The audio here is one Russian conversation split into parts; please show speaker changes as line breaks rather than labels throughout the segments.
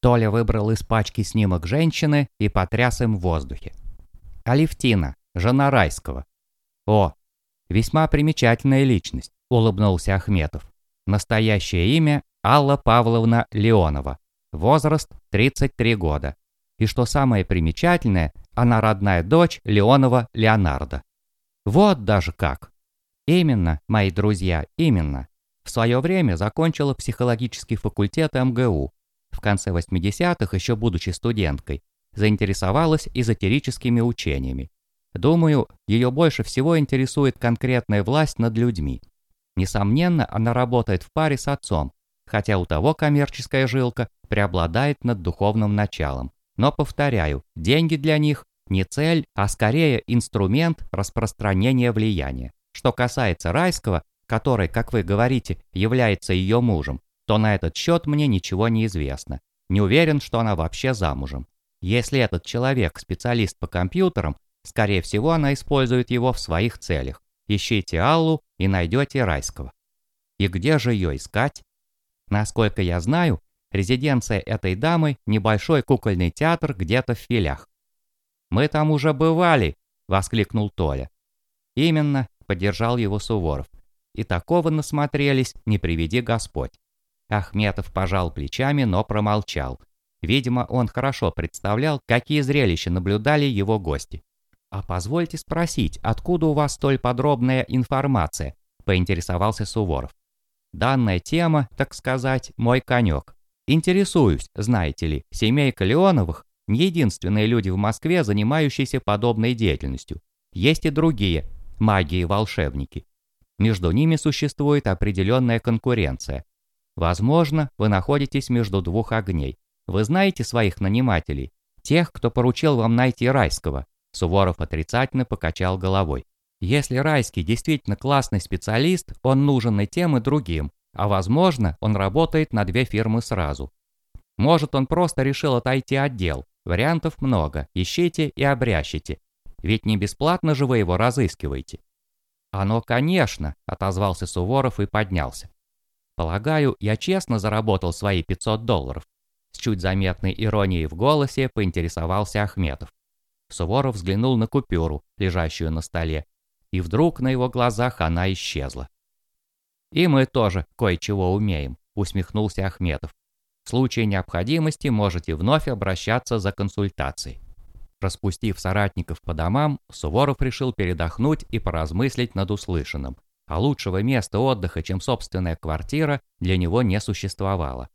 Толя выбрал из пачки снимок женщины и потряс им в воздухе. Алевтина, жена Райского. О, весьма примечательная личность, улыбнулся Ахметов. Настоящее имя Алла Павловна Леонова. Возраст 33 года. И что самое примечательное, она родная дочь Леонова Леонардо. Вот даже как. Именно, мои друзья, именно. В свое время закончила психологический факультет МГУ. В конце 80-х, еще будучи студенткой, заинтересовалась эзотерическими учениями. Думаю, ее больше всего интересует конкретная власть над людьми. Несомненно, она работает в паре с отцом, хотя у того коммерческая жилка преобладает над духовным началом. Но, повторяю, деньги для них не цель, а скорее инструмент распространения влияния. Что касается Райского, который, как вы говорите, является ее мужем, то на этот счет мне ничего не известно. Не уверен, что она вообще замужем. Если этот человек специалист по компьютерам, скорее всего она использует его в своих целях. Ищите Аллу и найдете Райского. И где же ее искать? Насколько я знаю, резиденция этой дамы – небольшой кукольный театр где-то в филях. «Мы там уже бывали!» – воскликнул Толя. «Именно», – поддержал его Суворов. «И такого насмотрелись, не приведи Господь». Ахметов пожал плечами, но промолчал. Видимо, он хорошо представлял, какие зрелища наблюдали его гости. «А позвольте спросить, откуда у вас столь подробная информация?» – поинтересовался Суворов. «Данная тема, так сказать, мой конек. Интересуюсь, знаете ли, семейка Леоновых не единственные люди в Москве, занимающиеся подобной деятельностью. Есть и другие – маги и волшебники. Между ними существует определенная конкуренция. Возможно, вы находитесь между двух огней. Вы знаете своих нанимателей, тех, кто поручил вам найти Райского. Суворов отрицательно покачал головой. Если Райский действительно классный специалист, он нужен и тем, и другим, а возможно, он работает на две фирмы сразу. Может, он просто решил отойти от дел, Вариантов много, ищите и обрящите. Ведь не бесплатно же вы его разыскиваете. «Оно, конечно», — отозвался Суворов и поднялся. «Полагаю, я честно заработал свои 500 долларов». С чуть заметной иронией в голосе поинтересовался Ахметов. Суворов взглянул на купюру, лежащую на столе, и вдруг на его глазах она исчезла. «И мы тоже кое-чего умеем», — усмехнулся Ахметов. В случае необходимости можете вновь обращаться за консультацией. Распустив соратников по домам, Суворов решил передохнуть и поразмыслить над услышанным. А лучшего места отдыха, чем собственная квартира, для него не существовало.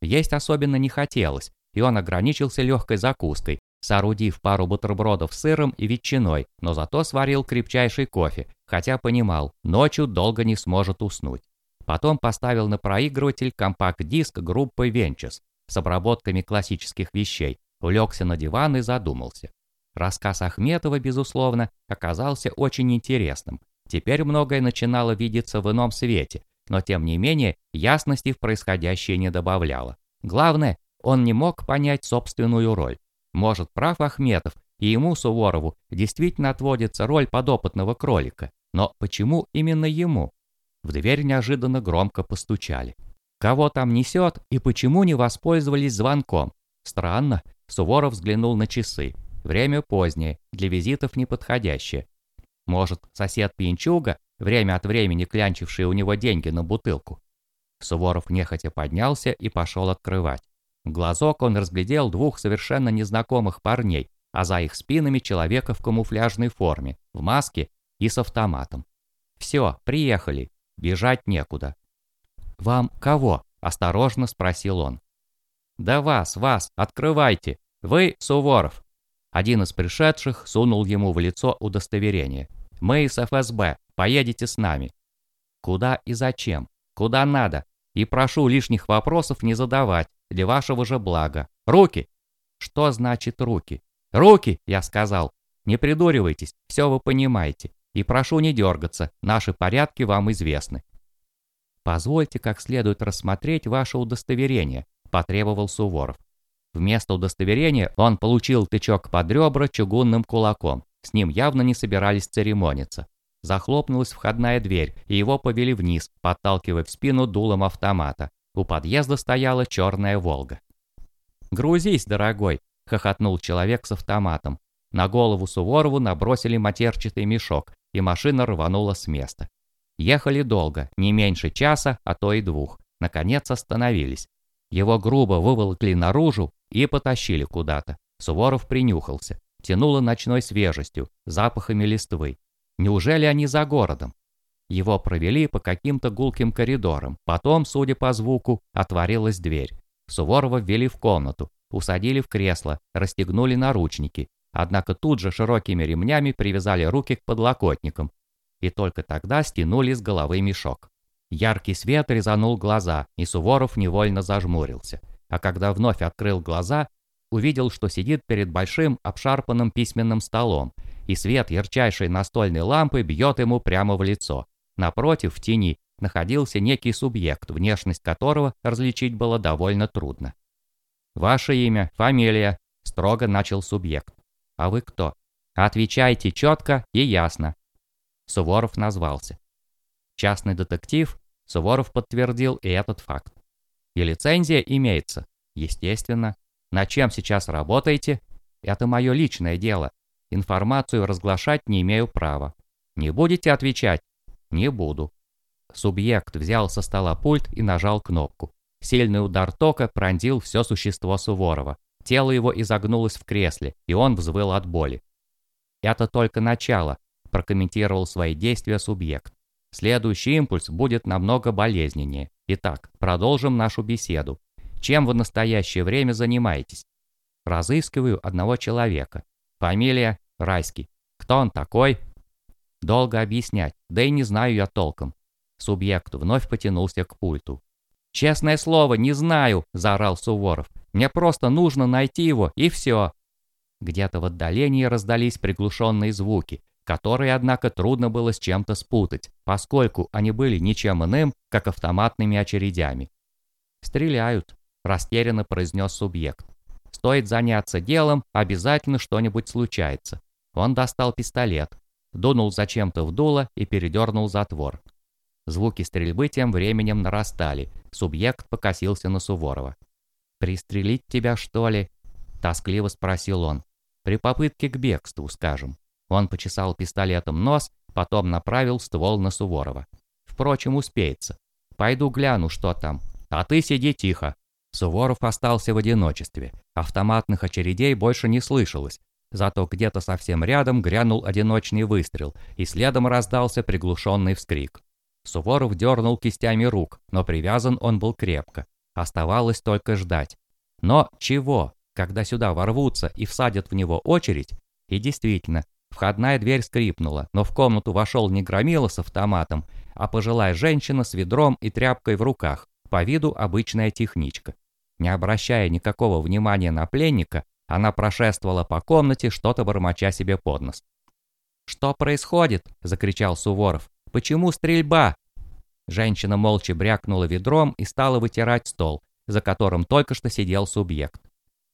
Есть особенно не хотелось, и он ограничился легкой закуской, соорудив пару бутербродов с сыром и ветчиной, но зато сварил крепчайший кофе, хотя понимал, ночью долго не сможет уснуть. Потом поставил на проигрыватель компакт-диск группы Ventures с обработками классических вещей, улегся на диван и задумался. Рассказ Ахметова, безусловно, оказался очень интересным. Теперь многое начинало видеться в ином свете, но тем не менее ясности в происходящее не добавляло. Главное, он не мог понять собственную роль. Может, прав Ахметов, и ему, Суворову, действительно отводится роль подопытного кролика. Но почему именно ему? В дверь неожиданно громко постучали. Кого там несет и почему не воспользовались звонком? Странно. Суворов взглянул на часы. Время позднее, для визитов неподходящее. Может, сосед Пьянчуга, время от времени клянчивший у него деньги на бутылку? Суворов нехотя поднялся и пошел открывать. В глазок он разглядел двух совершенно незнакомых парней, а за их спинами человека в камуфляжной форме, в маске и с автоматом. «Все, приехали», Бежать некуда. «Вам кого?» – осторожно спросил он. «Да вас, вас, открывайте! Вы Суворов!» Один из пришедших сунул ему в лицо удостоверение. «Мы из ФСБ, поедете с нами». «Куда и зачем? Куда надо? И прошу лишних вопросов не задавать, для вашего же блага. Руки!» «Что значит руки?» «Руки!» – я сказал. «Не придуривайтесь, все вы понимаете. И прошу не дергаться, наши порядки вам известны. Позвольте как следует рассмотреть ваше удостоверение, потребовал Суворов. Вместо удостоверения он получил тычок под ребра чугунным кулаком. С ним явно не собирались церемониться. Захлопнулась входная дверь, и его повели вниз, подталкивая в спину дулом автомата. У подъезда стояла черная «Волга». «Грузись, дорогой!» — хохотнул человек с автоматом. На голову Суворову набросили матерчатый мешок, и машина рванула с места. Ехали долго, не меньше часа, а то и двух. Наконец остановились. Его грубо выволокли наружу и потащили куда-то. Суворов принюхался. Тянуло ночной свежестью, запахами листвы. Неужели они за городом? Его провели по каким-то гулким коридорам. Потом, судя по звуку, отворилась дверь. Суворова ввели в комнату, усадили в кресло, расстегнули наручники. Однако тут же широкими ремнями привязали руки к подлокотникам. И только тогда стянули с головы мешок. Яркий свет резанул глаза, и Суворов невольно зажмурился. А когда вновь открыл глаза, увидел, что сидит перед большим обшарпанным письменным столом, и свет ярчайшей настольной лампы бьет ему прямо в лицо. Напротив, в тени, находился некий субъект, внешность которого различить было довольно трудно. «Ваше имя, фамилия», — строго начал субъект. «А вы кто?» «Отвечайте четко и ясно». Суворов назвался. Частный детектив, Суворов подтвердил и этот факт. И лицензия имеется, естественно. На чем сейчас работаете? Это мое личное дело. Информацию разглашать не имею права. Не будете отвечать? Не буду. Субъект взял со стола пульт и нажал кнопку. Сильный удар тока пронзил все существо Суворова. Тело его изогнулось в кресле, и он взвыл от боли. «Это только начало», – прокомментировал свои действия субъект. «Следующий импульс будет намного болезненнее. Итак, продолжим нашу беседу. Чем вы в настоящее время занимаетесь? Разыскиваю одного человека. Фамилия Райский. Кто он такой? Долго объяснять, да и не знаю я толком. Субъект вновь потянулся к пульту. «Честное слово, не знаю!» – заорал Суворов. «Мне просто нужно найти его, и все!» Где-то в отдалении раздались приглушенные звуки, которые, однако, трудно было с чем-то спутать, поскольку они были ничем иным, как автоматными очередями. «Стреляют», растерянно произнес субъект. Стоит заняться делом, обязательно что-нибудь случается. Он достал пистолет, дунул зачем-то в дуло и передернул затвор. Звуки стрельбы тем временем нарастали. Субъект покосился на Суворова. «Пристрелить тебя, что ли?» – тоскливо спросил он. «При попытке к бегству, скажем». Он почесал пистолетом нос, потом направил ствол на Суворова. «Впрочем, успеется. Пойду гляну, что там. А ты сиди тихо, Суворов остался в одиночестве. Автоматных очередей больше не слышалось. Зато где-то совсем рядом грянул одиночный выстрел, и следом раздался приглушенный вскрик. Суворов дернул кистями рук, но привязан он был крепко. Оставалось только ждать. Но чего, когда сюда ворвутся и всадят в него очередь? И действительно, входная дверь скрипнула, но в комнату вошел не громила с автоматом, а пожилая женщина с ведром и тряпкой в руках, по виду обычная техничка. Не обращая никакого внимания на пленника, она прошествовала по комнате, что-то бормоча себе под нос. «Что происходит?» – закричал Суворов. «Почему стрельба?» Женщина молча брякнула ведром и стала вытирать стол, за которым только что сидел субъект.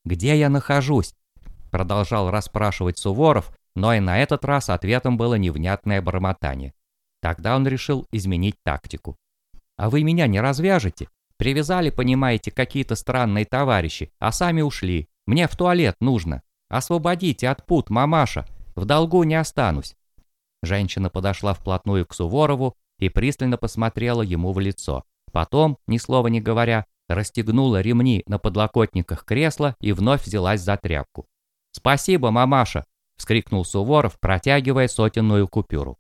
«Где я нахожусь?» – продолжал расспрашивать Суворов, но и на этот раз ответом было невнятное бормотание. Тогда он решил изменить тактику. А вы меня не развяжете? Привязали, понимаете, какие-то странные товарищи, а сами ушли. Мне в туалет нужно. Освободите от пут, мамаша. В долгу не останусь». Женщина подошла вплотную к Суворову и пристально посмотрела ему в лицо. Потом, ни слова не говоря, расстегнула ремни на подлокотниках кресла и вновь взялась за тряпку. «Спасибо, мамаша!» – вскрикнул Суворов, протягивая сотенную купюру.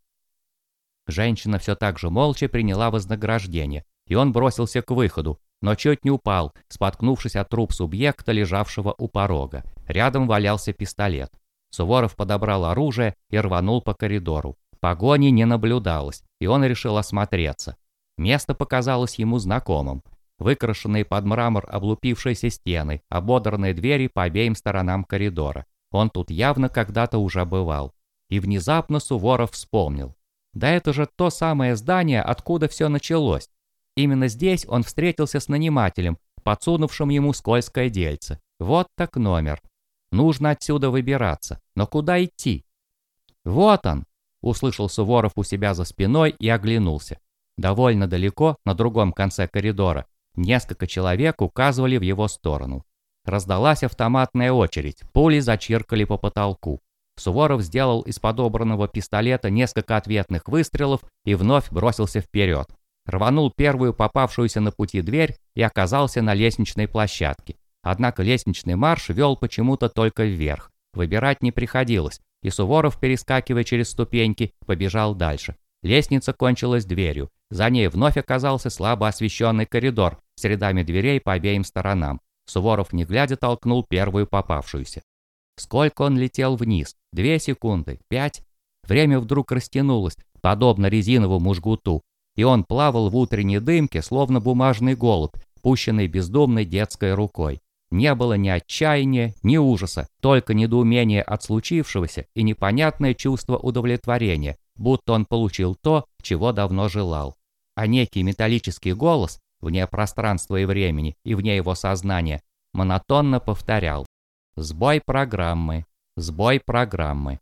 Женщина все так же молча приняла вознаграждение, и он бросился к выходу, но чуть не упал, споткнувшись от труп субъекта, лежавшего у порога. Рядом валялся пистолет. Суворов подобрал оружие и рванул по коридору. Погони не наблюдалось, и он решил осмотреться. Место показалось ему знакомым. Выкрашенные под мрамор облупившиеся стены, ободранные двери по обеим сторонам коридора. Он тут явно когда-то уже бывал. И внезапно Суворов вспомнил. Да это же то самое здание, откуда все началось. Именно здесь он встретился с нанимателем, подсунувшим ему скользкое дельце. Вот так номер. Нужно отсюда выбираться. Но куда идти? Вот он! Услышал Суворов у себя за спиной и оглянулся. Довольно далеко, на другом конце коридора, несколько человек указывали в его сторону. Раздалась автоматная очередь, пули зачиркали по потолку. Суворов сделал из подобранного пистолета несколько ответных выстрелов и вновь бросился вперед. Рванул первую попавшуюся на пути дверь и оказался на лестничной площадке. Однако лестничный марш вел почему-то только вверх. Выбирать не приходилось, и Суворов, перескакивая через ступеньки, побежал дальше. Лестница кончилась дверью. За ней вновь оказался слабо освещенный коридор с рядами дверей по обеим сторонам. Суворов, не глядя, толкнул первую попавшуюся. Сколько он летел вниз? Две секунды? Пять? Время вдруг растянулось, подобно резиновому жгуту, и он плавал в утренней дымке, словно бумажный голубь, пущенный бездумной детской рукой. Не было ни отчаяния, ни ужаса, только недоумение от случившегося и непонятное чувство удовлетворения, будто он получил то, чего давно желал. А некий металлический голос, вне пространства и времени и вне его сознания, монотонно повторял «Сбой программы, сбой программы».